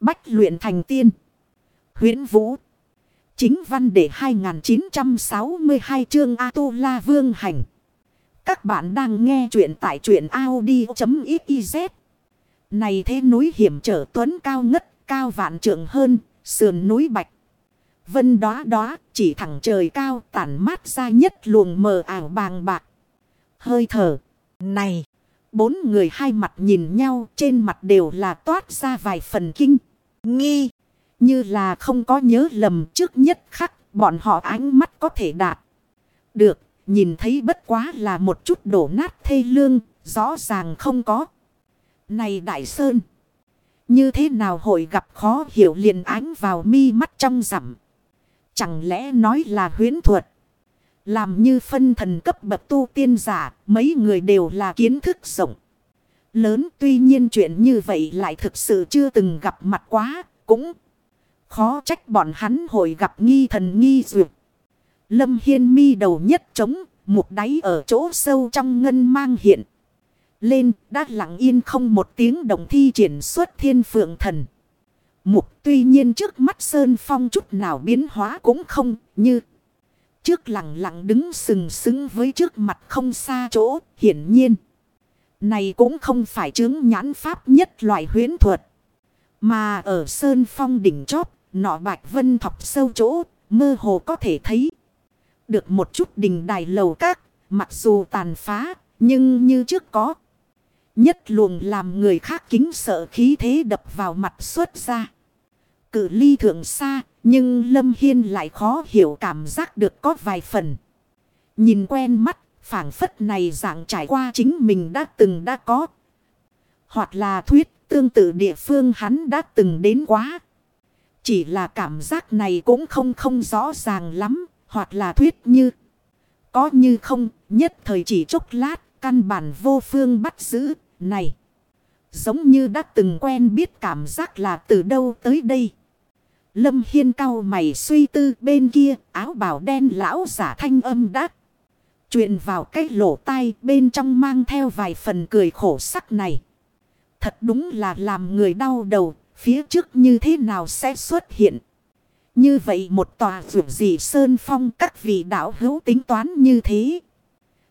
Bách luyện thành tiên. huyễn Vũ. Chính văn đệ 2962 chương A-tu-la vương hành. Các bạn đang nghe truyện tại truyện Audi.xyz. Này thế núi hiểm trở tuấn cao ngất, cao vạn trượng hơn, sườn núi bạch. Vân đó đó, chỉ thẳng trời cao tản mát ra nhất luồng mờ ảo bàng bạc. Hơi thở. Này! Bốn người hai mặt nhìn nhau trên mặt đều là toát ra vài phần kinh. Nghi! Như là không có nhớ lầm trước nhất khắc bọn họ ánh mắt có thể đạt. Được, nhìn thấy bất quá là một chút đổ nát thê lương, rõ ràng không có. Này Đại Sơn! Như thế nào hội gặp khó hiểu liền ánh vào mi mắt trong rằm. Chẳng lẽ nói là huyến thuật? Làm như phân thần cấp bậc tu tiên giả, mấy người đều là kiến thức rộng. Lớn tuy nhiên chuyện như vậy lại thực sự chưa từng gặp mặt quá, cũng khó trách bọn hắn hồi gặp nghi thần nghi duyệt. Lâm Hiên mi đầu nhất trống, một đáy ở chỗ sâu trong ngân mang hiện. Lên, đã lặng yên không một tiếng động thi triển xuất thiên phượng thần. Mục tuy nhiên trước mắt Sơn Phong chút nào biến hóa cũng không như. Trước lặng lặng đứng sừng sững với trước mặt không xa chỗ, hiển nhiên. Này cũng không phải chứng nhãn pháp nhất loại huyến thuật. Mà ở Sơn Phong đỉnh chóp nọ bạch vân thọc sâu chỗ, mơ hồ có thể thấy. Được một chút đình đài lầu các, mặc dù tàn phá, nhưng như trước có. Nhất luồng làm người khác kính sợ khí thế đập vào mặt xuất ra. Cự ly thượng xa, nhưng Lâm Hiên lại khó hiểu cảm giác được có vài phần. Nhìn quen mắt, phảng phất này dạng trải qua chính mình đã từng đã có. Hoặc là thuyết tương tự địa phương hắn đã từng đến quá. Chỉ là cảm giác này cũng không không rõ ràng lắm, hoặc là thuyết như. Có như không, nhất thời chỉ chốc lát, căn bản vô phương bắt giữ, này. Giống như đã từng quen biết cảm giác là từ đâu tới đây. Lâm Hiên cao mày suy tư bên kia áo bào đen lão giả thanh âm đắc. Chuyện vào cái lỗ tai bên trong mang theo vài phần cười khổ sắc này. Thật đúng là làm người đau đầu, phía trước như thế nào sẽ xuất hiện. Như vậy một tòa vượt gì sơn phong các vị đạo hữu tính toán như thế.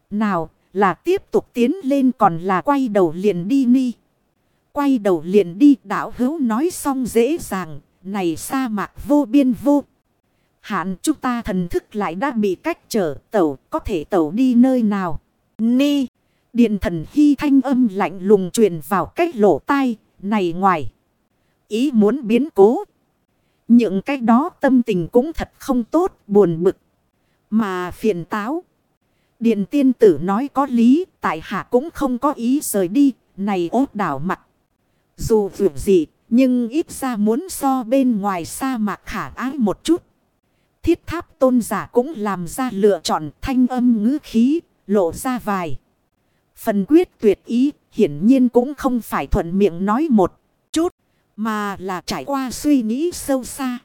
Nào là tiếp tục tiến lên còn là quay đầu liền đi ni. Quay đầu liền đi đạo hữu nói xong dễ dàng này sa mạc vô biên vô. Hạn chúng ta thần thức lại đã bị cách trở, tẩu, có thể tẩu đi nơi nào. Ni. Điện thần hy thanh âm lạnh lùng truyền vào cách lỗ tai, này ngoài. Ý muốn biến cố. Những cái đó tâm tình cũng thật không tốt, buồn bực. Mà phiền táo. Điện tiên tử nói có lý, tại hạ cũng không có ý rời đi. Này ốt đảo mặt. Dù vượt gì, nhưng ít ra muốn so bên ngoài sa mạc khả ái một chút. Thiết tháp tôn giả cũng làm ra lựa chọn thanh âm ngữ khí, lộ ra vài. Phần quyết tuyệt ý, hiển nhiên cũng không phải thuận miệng nói một chút, mà là trải qua suy nghĩ sâu xa.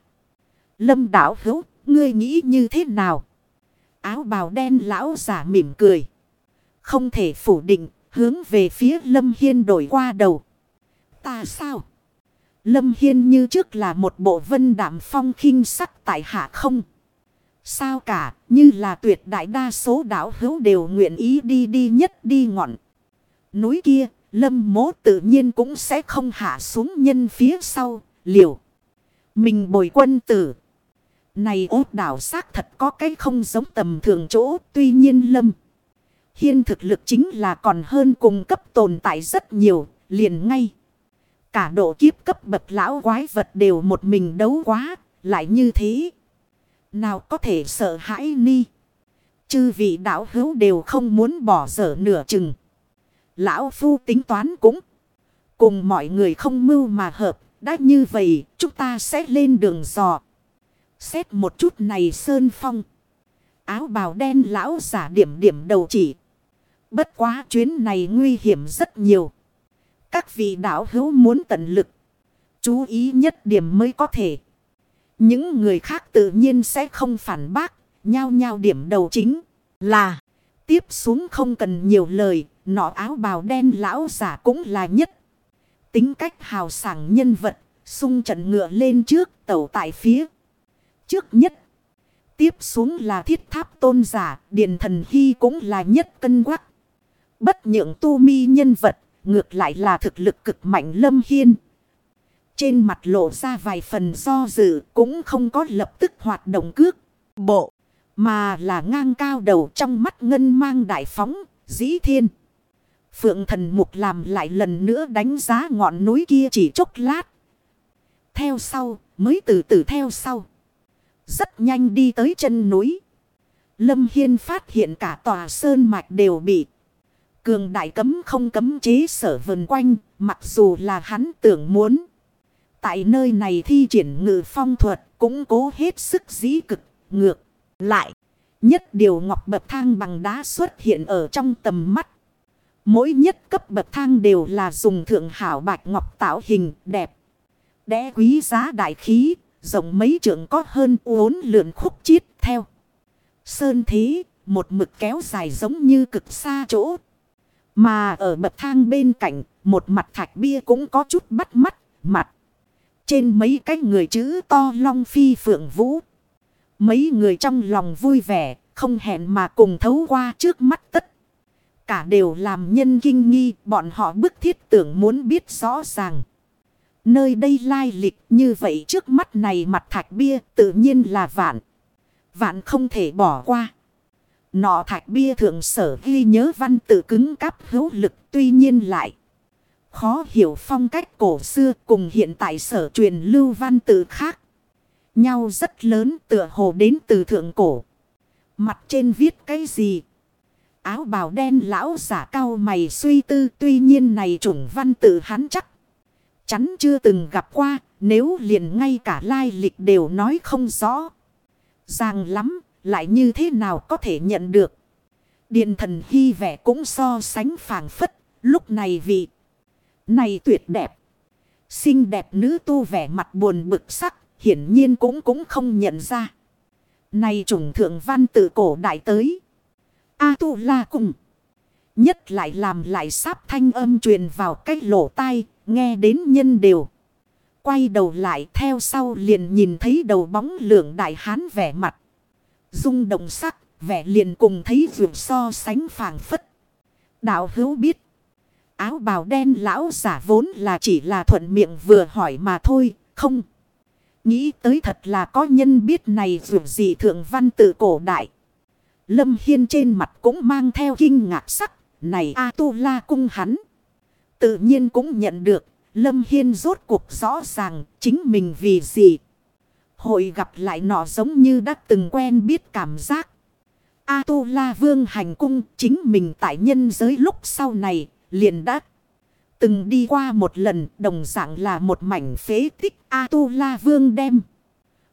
Lâm đảo hữu, ngươi nghĩ như thế nào? Áo bào đen lão giả mỉm cười. Không thể phủ định, hướng về phía Lâm Hiên đổi qua đầu. Ta sao? Lâm Hiên như trước là một bộ vân đảm phong khinh sắc tại hạ không. Sao cả, như là tuyệt đại đa số đảo hữu đều nguyện ý đi đi nhất đi ngọn. Núi kia, lâm mố tự nhiên cũng sẽ không hạ xuống nhân phía sau, liều. Mình bồi quân tử. Này ốt đảo xác thật có cái không giống tầm thường chỗ, tuy nhiên lâm. Hiên thực lực chính là còn hơn cùng cấp tồn tại rất nhiều, liền ngay. Cả độ kiếp cấp bậc lão quái vật đều một mình đấu quá, lại như thế. Nào có thể sợ hãi ni. Chư vị đạo hữu đều không muốn bỏ dở nửa chừng. Lão phu tính toán cũng. Cùng mọi người không mưu mà hợp. Đã như vậy chúng ta sẽ lên đường dò. Xét một chút này sơn phong. Áo bào đen lão giả điểm điểm đầu chỉ. Bất quá chuyến này nguy hiểm rất nhiều. Các vị đạo hữu muốn tận lực. Chú ý nhất điểm mới có thể. Những người khác tự nhiên sẽ không phản bác. Nhao nhao điểm đầu chính là. Tiếp xuống không cần nhiều lời. Nọ áo bào đen lão giả cũng là nhất. Tính cách hào sảng nhân vật. Xung trận ngựa lên trước tàu tại phía. Trước nhất. Tiếp xuống là thiết tháp tôn giả. Điện thần hy cũng là nhất cân quắc. Bất nhượng tu mi nhân vật. Ngược lại là thực lực cực mạnh lâm hiên. Trên mặt lộ ra vài phần do dự. Cũng không có lập tức hoạt động cước. Bộ. Mà là ngang cao đầu trong mắt ngân mang đại phóng. Dĩ thiên. Phượng thần mục làm lại lần nữa đánh giá ngọn núi kia chỉ chốc lát. Theo sau, mới từ từ theo sau. Rất nhanh đi tới chân núi. Lâm Hiên phát hiện cả tòa sơn mạch đều bị cường đại cấm không cấm chế sở vần quanh, mặc dù là hắn tưởng muốn. Tại nơi này thi triển ngự phong thuật cũng cố hết sức dĩ cực, ngược. Lại, nhất điều ngọc bậc thang bằng đá xuất hiện ở trong tầm mắt. Mỗi nhất cấp bậc thang đều là dùng thượng hảo bạch ngọc tạo hình đẹp. Đẽ quý giá đại khí, rộng mấy trượng có hơn uốn lượn khúc chiết theo. Sơn thế, một mực kéo dài giống như cực xa chỗ. Mà ở bậc thang bên cạnh, một mặt thạch bia cũng có chút bắt mắt, mặt. Trên mấy cái người chữ to long phi phượng vũ. Mấy người trong lòng vui vẻ, không hẹn mà cùng thấu qua trước mắt tất. Cả đều làm nhân kinh nghi, bọn họ bức thiết tưởng muốn biết rõ ràng. Nơi đây lai lịch như vậy trước mắt này mặt thạch bia tự nhiên là vạn. Vạn không thể bỏ qua. Nọ thạch bia thượng sở ghi nhớ văn tự cứng cáp hữu lực tuy nhiên lại. Khó hiểu phong cách cổ xưa cùng hiện tại sở truyền lưu văn tự khác. Nhau rất lớn tựa hồ đến từ thượng cổ. Mặt trên viết cái gì? Áo bào đen lão giả cao mày suy tư tuy nhiên này chủng văn tự hắn chắc. Chắn chưa từng gặp qua, nếu liền ngay cả lai lịch đều nói không rõ. Ràng lắm lại như thế nào có thể nhận được. Điện thần hy vẻ cũng so sánh phảng phất lúc này vị. Này tuyệt đẹp. Xinh đẹp nữ tu vẻ mặt buồn bực sắc hiển nhiên cũng cũng không nhận ra. Này trùng thượng văn tự cổ đại tới. A tu la cùng. Nhất lại làm lại sáp thanh âm truyền vào cách lỗ tai, nghe đến nhân đều. Quay đầu lại theo sau liền nhìn thấy đầu bóng lượng đại hán vẻ mặt. Dung động sắc, vẻ liền cùng thấy vượt so sánh phàng phất. Đạo hữu biết. Áo bào đen lão giả vốn là chỉ là thuận miệng vừa hỏi mà thôi, không. Nghĩ tới thật là có nhân biết này dù gì thượng văn tự cổ đại. Lâm Hiên trên mặt cũng mang theo kinh ngạc sắc. Này A-tu-la cung hắn. Tự nhiên cũng nhận được. Lâm Hiên rốt cuộc rõ ràng chính mình vì gì. Hội gặp lại nọ giống như đã từng quen biết cảm giác. A-tu-la vương hành cung chính mình tại nhân giới lúc sau này liền đã từng đi qua một lần đồng dạng là một mảnh phế tích A-tu-la vương đem.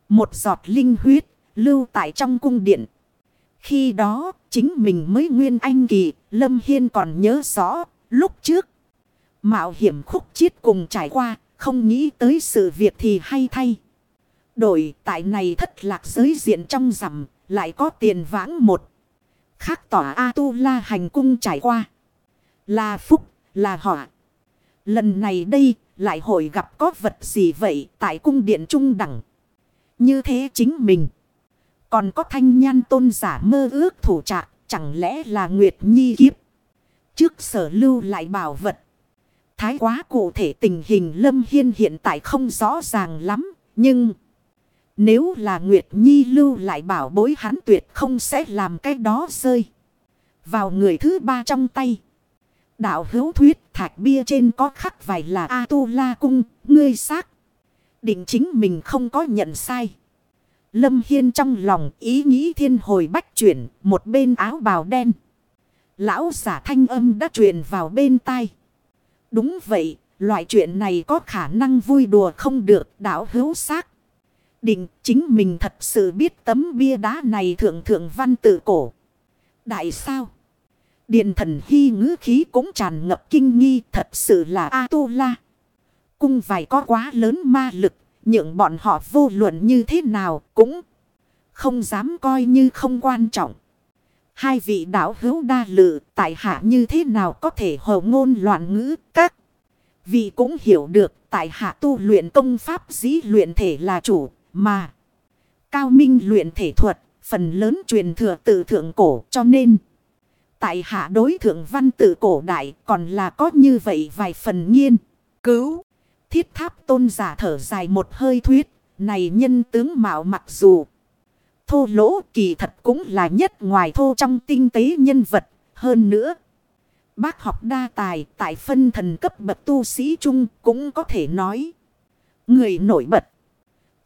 Một giọt linh huyết lưu tại trong cung điện. Khi đó, chính mình mới nguyên anh kỳ, Lâm Hiên còn nhớ rõ, lúc trước. Mạo hiểm khúc chiết cùng trải qua, không nghĩ tới sự việc thì hay thay. Đổi tại này thất lạc giới diện trong rằm, lại có tiền vãng một. Khác tỏa A-tu-la hành cung trải qua. Là phúc, là họa. Lần này đây, lại hội gặp có vật gì vậy tại cung điện trung đẳng. Như thế chính mình. Còn có thanh nhan tôn giả mơ ước thủ trạc, chẳng lẽ là Nguyệt Nhi kiếp. Trước sở lưu lại bảo vật. Thái quá cụ thể tình hình Lâm Hiên hiện tại không rõ ràng lắm, nhưng... Nếu là Nguyệt Nhi lưu lại bảo bối hắn tuyệt không sẽ làm cái đó rơi. Vào người thứ ba trong tay. Đạo hữu thuyết thạch bia trên có khắc vài là A-tu-la cung, ngươi xác. Định chính mình không có nhận sai. Lâm Hiên trong lòng ý nghĩ thiên hồi bách chuyển, một bên áo bào đen. Lão giả thanh âm đã truyền vào bên tai. Đúng vậy, loại chuyện này có khả năng vui đùa không được đảo hữu xác. Định chính mình thật sự biết tấm bia đá này thượng thượng văn tự cổ. Đại sao? Điện thần hy ngữ khí cũng tràn ngập kinh nghi, thật sự là A-tu-la. Cung vài có quá lớn ma lực những bọn họ vô luận như thế nào cũng không dám coi như không quan trọng. Hai vị đạo hữu đa lự, tại hạ như thế nào có thể hồ ngôn loạn ngữ các. Vì cũng hiểu được, tại hạ tu luyện công pháp dĩ luyện thể là chủ mà. Cao minh luyện thể thuật, phần lớn truyền thừa từ thượng cổ, cho nên. Tại hạ đối thượng văn tự cổ đại còn là có như vậy vài phần nghiên. Cứu. Thiết tháp tôn giả thở dài một hơi thuyết. Này nhân tướng mạo mặc dù. Thô lỗ, kỳ thật cũng là nhất ngoài thô trong tinh tế nhân vật. Hơn nữa. Bác học đa tài, tại phân thần cấp bậc tu sĩ chung cũng có thể nói. Người nổi bật.